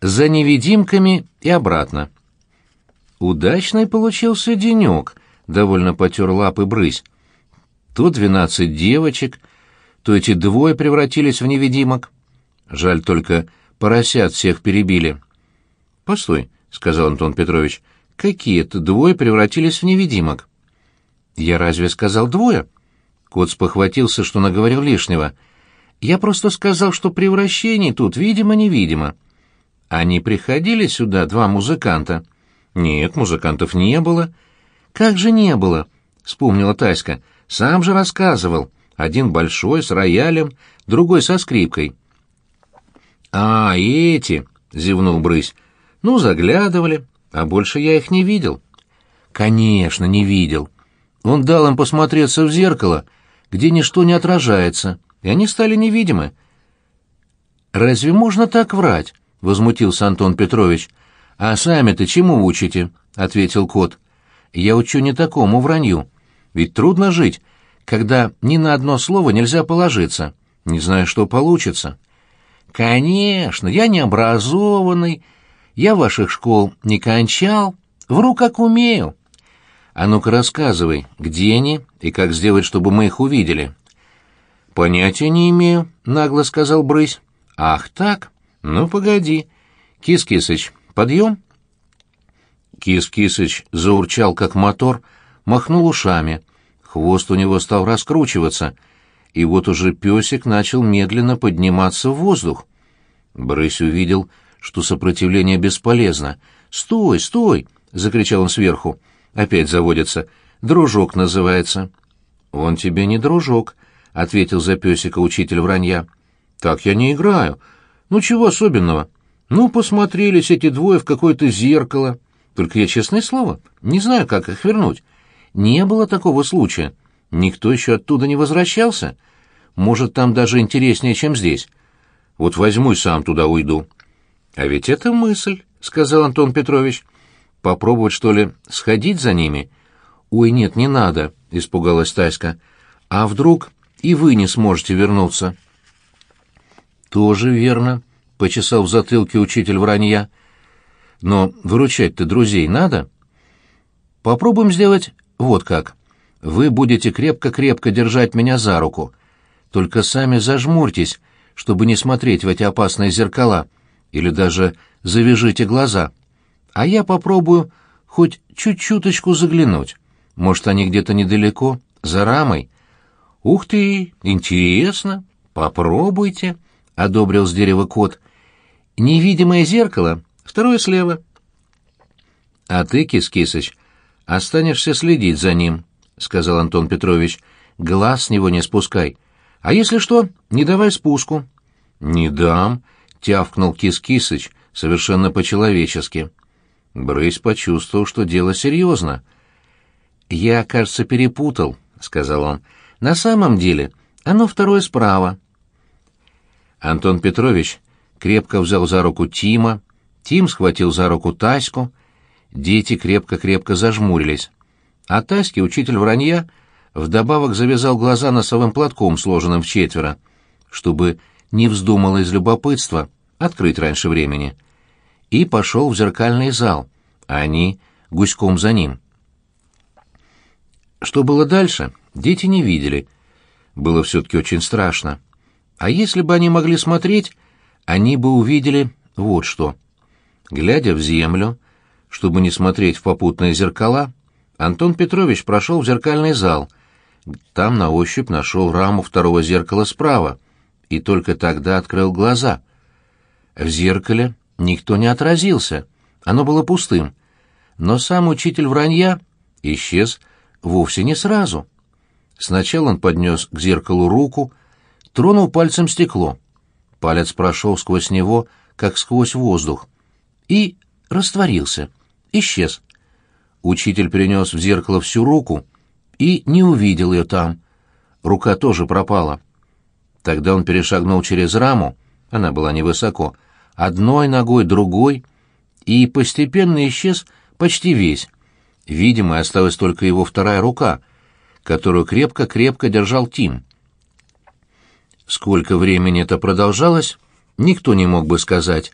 за невидимками и обратно. Удачный получился денек, довольно потер лапы брысь. То двенадцать девочек, то эти двое превратились в невидимок. Жаль только, поросят всех перебили. — Постой, — сказал Антон Петрович, — какие-то двое превратились в невидимок. — Я разве сказал двое? Кот спохватился, что наговорил лишнего. — Я просто сказал, что превращений тут видимо-невидимо. Они приходили сюда, два музыканта. — Нет, музыкантов не было. — Как же не было? — вспомнила Таська. — сам же рассказывал. Один большой, с роялем, другой со скрипкой. «А, эти!» — зевнул Брысь. «Ну, заглядывали, а больше я их не видел». «Конечно, не видел. Он дал им посмотреться в зеркало, где ничто не отражается, и они стали невидимы». «Разве можно так врать?» — возмутился Антон Петрович. «А сами-то чему учите?» — ответил кот. «Я учу не такому вранью. Ведь трудно жить, когда ни на одно слово нельзя положиться, не зная, что получится. Конечно, я не образованный, я ваших школ не кончал, вру как умею. А ну-ка рассказывай, где они и как сделать, чтобы мы их увидели. Понятия не имею, нагло сказал Брысь. Ах так? Ну, погоди. Кис-Кисыч, подъем? Кис-Кисыч заурчал, как мотор, — махнул ушами. Хвост у него стал раскручиваться, и вот уже песик начал медленно подниматься в воздух. Брысь увидел, что сопротивление бесполезно. «Стой, стой!» — закричал он сверху. «Опять заводится. Дружок называется». «Он тебе не дружок», — ответил за песика учитель вранья. «Так я не играю. Ну, чего особенного? Ну, посмотрелись эти двое в какое-то зеркало. Только я, честное слово, не знаю, как их вернуть. Не было такого случая. Никто еще оттуда не возвращался. Может, там даже интереснее, чем здесь. Вот возьму и сам туда уйду. А ведь это мысль, — сказал Антон Петрович. Попробовать, что ли, сходить за ними? Ой, нет, не надо, — испугалась Таська. А вдруг и вы не сможете вернуться? Тоже верно, — почесал в затылке учитель вранья. Но выручать-то друзей надо. Попробуем сделать вот как. Вы будете крепко-крепко держать меня за руку. Только сами зажмурьтесь, чтобы не смотреть в эти опасные зеркала, или даже завяжите глаза. А я попробую хоть чуть-чуточку заглянуть. Может, они где-то недалеко, за рамой. Ух ты, интересно. Попробуйте, — одобрил с дерева кот. Невидимое зеркало, второе слева. А ты, Кис-Кисыч, Останешься следить за ним, — сказал Антон Петрович. — Глаз с него не спускай. А если что, не давай спуску. — Не дам, — тявкнул Кис-Кисыч, совершенно по-человечески. Брысь почувствовал, что дело серьезно. — Я, кажется, перепутал, — сказал он. — На самом деле оно второе справа. Антон Петрович крепко взял за руку Тима, Тим схватил за руку Таську, Дети крепко-крепко зажмурились. А Таське учитель вранья вдобавок завязал глаза носовым платком, сложенным в четверо, чтобы не вздумало из любопытства открыть раньше времени. И пошел в зеркальный зал, а они гуськом за ним. Что было дальше, дети не видели. Было все-таки очень страшно. А если бы они могли смотреть, они бы увидели вот что. Глядя в землю, чтобы не смотреть в попутные зеркала, Антон Петрович прошел в зеркальный зал. Там на ощупь нашел раму второго зеркала справа и только тогда открыл глаза. В зеркале никто не отразился, оно было пустым. Но сам учитель вранья исчез вовсе не сразу. Сначала он поднес к зеркалу руку, тронул пальцем стекло. Палец прошел сквозь него, как сквозь воздух, и растворился исчез. Учитель принес в зеркало всю руку и не увидел ее там. Рука тоже пропала. Тогда он перешагнул через раму, она была невысоко, одной ногой, другой, и постепенно исчез почти весь. Видимо, осталась только его вторая рука, которую крепко-крепко держал Тим. Сколько времени это продолжалось, никто не мог бы сказать.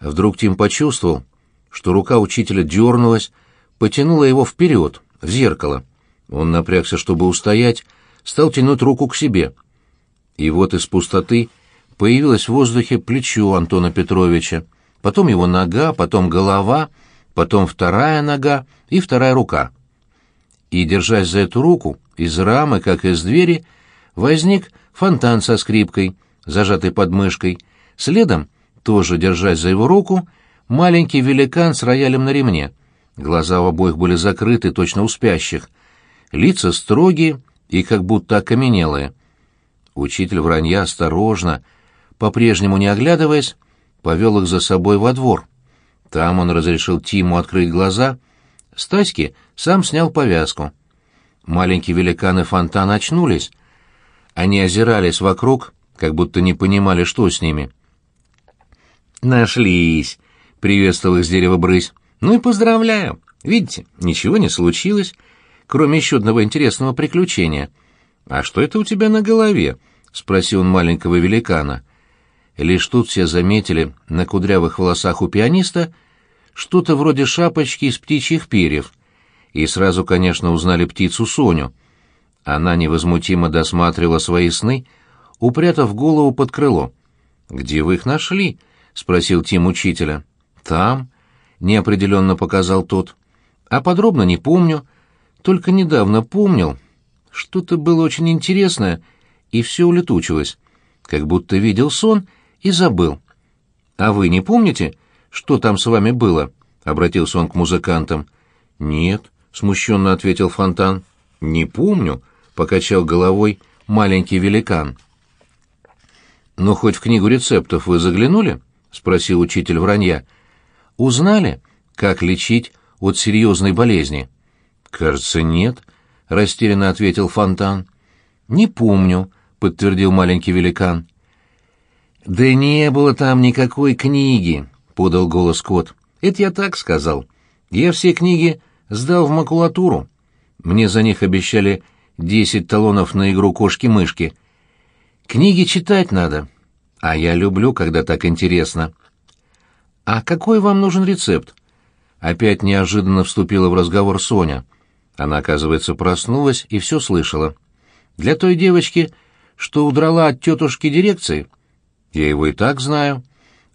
Вдруг Тим почувствовал, что рука учителя дернулась, потянула его вперед, в зеркало. Он напрягся, чтобы устоять, стал тянуть руку к себе. И вот из пустоты появилось в воздухе плечо Антона Петровича, потом его нога, потом голова, потом вторая нога и вторая рука. И, держась за эту руку, из рамы, как из двери, возник фонтан со скрипкой, зажатой под мышкой. Следом, тоже держась за его руку, маленький великан с роялем на ремне. Глаза у обоих были закрыты, точно у спящих. Лица строгие и как будто окаменелые. Учитель вранья осторожно, по-прежнему не оглядываясь, повел их за собой во двор. Там он разрешил Тиму открыть глаза. Стаськи сам снял повязку. Маленькие великаны фонтана очнулись. Они озирались вокруг, как будто не понимали, что с ними. «Нашлись!» — приветствовал их с дерева брысь. «Ну и поздравляю! Видите, ничего не случилось, кроме еще одного интересного приключения. А что это у тебя на голове?» — спросил он маленького великана. Лишь тут все заметили на кудрявых волосах у пианиста что-то вроде шапочки из птичьих перьев, и сразу, конечно, узнали птицу Соню. Она невозмутимо досматривала свои сны, упрятав голову под крыло. «Где вы их нашли?» — спросил Тим учителя. «Там», — неопределенно показал тот. «А подробно не помню, только недавно помнил. Что-то было очень интересное, и все улетучилось, как будто видел сон и забыл. А вы не помните, что там с вами было?» — обратился он к музыкантам. «Нет», — смущенно ответил Фонтан. «Не помню», — покачал головой маленький великан. «Ну, хоть в книгу рецептов вы заглянули?» — спросил учитель вранья. «Узнали, как лечить от серьезной болезни?» «Кажется, нет», — растерянно ответил Фонтан. «Не помню», — подтвердил маленький великан. «Да не было там никакой книги», — подал голос кот. «Это я так сказал. Я все книги сдал в макулатуру. Мне за них обещали десять талонов на игру кошки-мышки. Книги читать надо, а я люблю, когда так интересно. А какой вам нужен рецепт? Опять неожиданно вступила в разговор Соня. Она, оказывается, проснулась и все слышала. Для той девочки, что удрала от тетушки дирекции, я его и так знаю.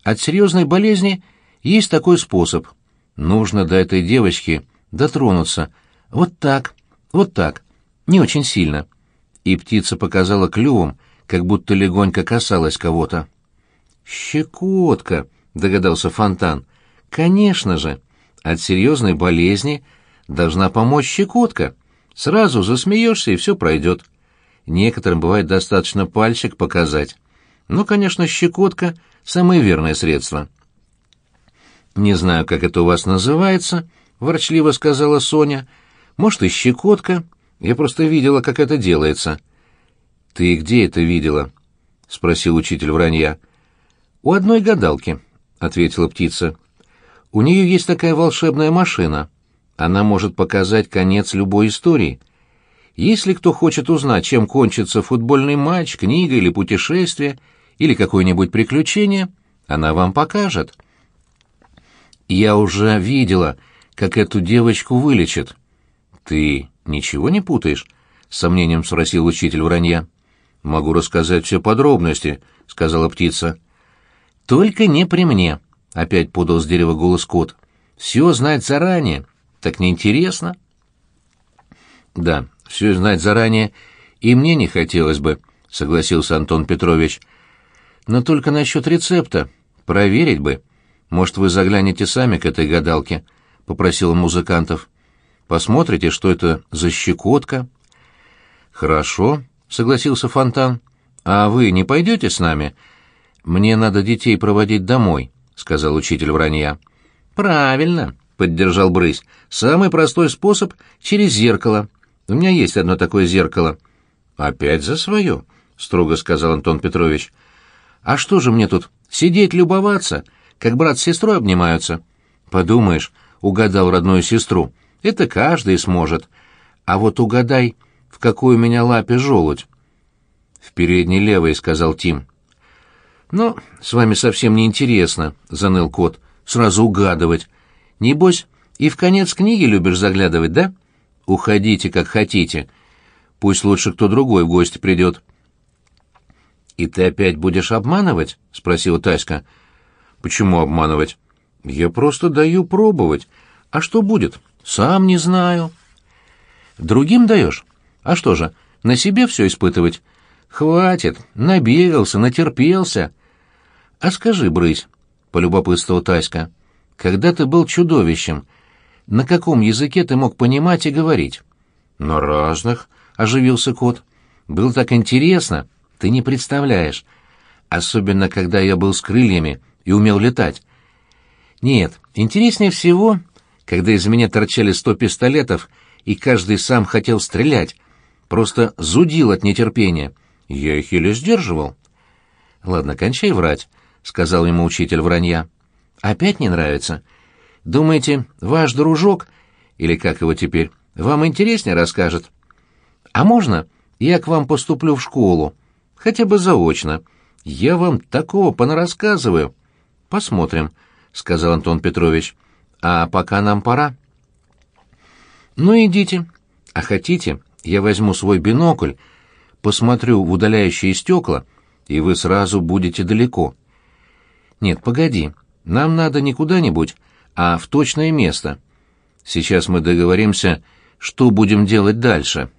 От серьезной болезни есть такой способ. Нужно до этой девочки дотронуться. Вот так, вот так, не очень сильно. И птица показала клювом, как будто легонько касалась кого-то. «Щекотка», — догадался Фонтан. «Конечно же, от серьезной болезни должна помочь щекотка. Сразу засмеешься, и все пройдет. Некоторым бывает достаточно пальчик показать. Но, конечно, щекотка — самое верное средство». «Не знаю, как это у вас называется», — ворчливо сказала Соня. «Может, и щекотка. Я просто видела, как это делается». «Ты где это видела?» — спросил учитель вранья. «У одной гадалки», — ответила птица. «У нее есть такая волшебная машина. Она может показать конец любой истории. Если кто хочет узнать, чем кончится футбольный матч, книга или путешествие, или какое-нибудь приключение, она вам покажет». «Я уже видела», как эту девочку вылечат. Ты ничего не путаешь? с сомнением спросил учитель вранья. Могу рассказать все подробности, сказала птица. Только не при мне, опять подал с дерева голос кот. Все знать заранее, так неинтересно. Да, все знать заранее и мне не хотелось бы, согласился Антон Петрович. Но только насчет рецепта. Проверить бы. Может, вы заглянете сами к этой гадалке попросил музыкантов. Посмотрите, что это за щекотка. Хорошо, согласился Фонтан. А вы не пойдете с нами? Мне надо детей проводить домой, сказал учитель вранья. Правильно, поддержал Брысь. Самый простой способ через зеркало. У меня есть одно такое зеркало. Опять за свое, строго сказал Антон Петрович. А что же мне тут сидеть любоваться, как брат с сестрой обнимаются? Подумаешь, угадал родную сестру. Это каждый сможет. А вот угадай, в какой у меня лапе желудь. В передней левой, сказал Тим. «Ну, с вами совсем не интересно», — заныл кот. «Сразу угадывать. Небось, и в конец книги любишь заглядывать, да? Уходите, как хотите. Пусть лучше кто другой в гости придет». «И ты опять будешь обманывать?» — спросила Таська. «Почему обманывать?» «Я просто даю пробовать. А что будет? Сам не знаю». «Другим даешь? А что же, на себе все испытывать?» «Хватит, набегался, натерпелся». «А скажи, брысь», — полюбопытствовал Таська, — «когда ты был чудовищем, на каком языке ты мог понимать и говорить?» «На разных», — оживился кот. «Было так интересно, ты не представляешь. Особенно, когда я был с крыльями и умел летать. Нет, интереснее всего, когда из меня торчали сто пистолетов, и каждый сам хотел стрелять. Просто зудил от нетерпения. Я их еле сдерживал». «Ладно, кончай врать», — сказал ему учитель вранья. «Опять не нравится? Думаете, ваш дружок, или как его теперь, вам интереснее расскажет? А можно я к вам поступлю в школу? Хотя бы заочно. Я вам такого понарассказываю». «Посмотрим», — сказал Антон Петрович. «А пока нам пора». «Ну, идите. А хотите, я возьму свой бинокль, посмотрю в удаляющие стекла, и вы сразу будете далеко». «Нет, погоди, нам надо не куда-нибудь, а в точное место. Сейчас мы договоримся, что будем делать дальше».